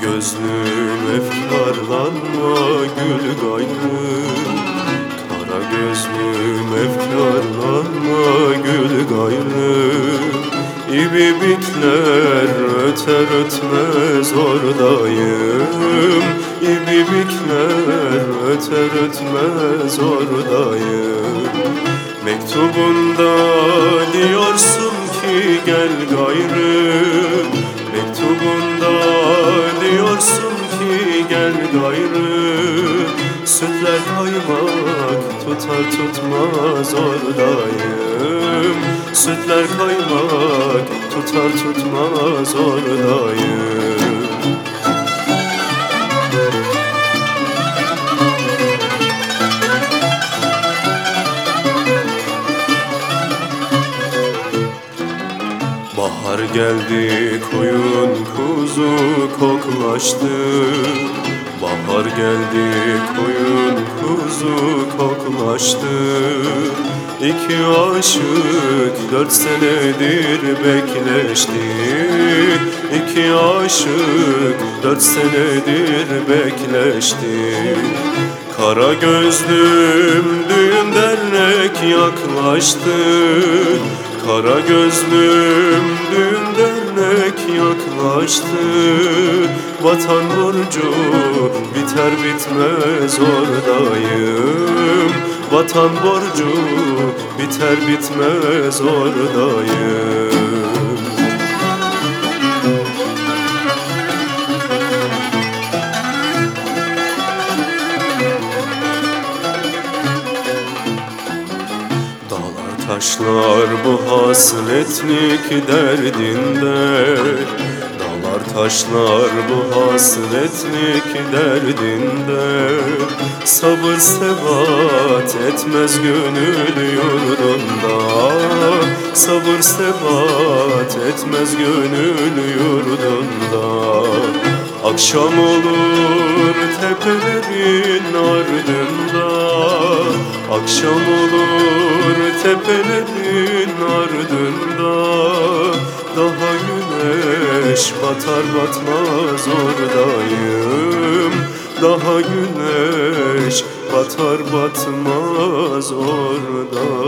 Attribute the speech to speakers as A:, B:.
A: gözlüm efkarlanma gül gayrı Kara gözlüm efkarlanma gül gayrı İbibikler öter ötmez oradayım. İbibikler öter ötmez oradayım. Mektubunda diyorsun ki gel gayrı. Mektubunda gel gayrı Sütler kaymak tutar tutmaz oradayım. Sütler kaymak tutar tutmaz oradayım. Bahar geldi koyun kuzu koklaştı. Bahar geldi koyun kuzu koklaştı. İki aşık dört senedir bekleşti. İki aşık dört senedir bekleşti. Kara gözlüm düğün dernek yaklaştı. Kara gözlüm düğün dernek yaklaştı Vatan borcu. Biter bitmez oradayım. Vatan borcu biter bitmez oradayım. Taşlar bu hasretlik derdinde Dağlar taşlar bu hasretlik derdinde. Sabır sebat etmez gönül yurdunda. Sabır sebat etmez gönül yurdunda. Akşam olur tepelerin ardında. Akşam olur tepelerin ardında. Daha güneş batar batmaz oradayım. Daha güneş batar batmaz oradayım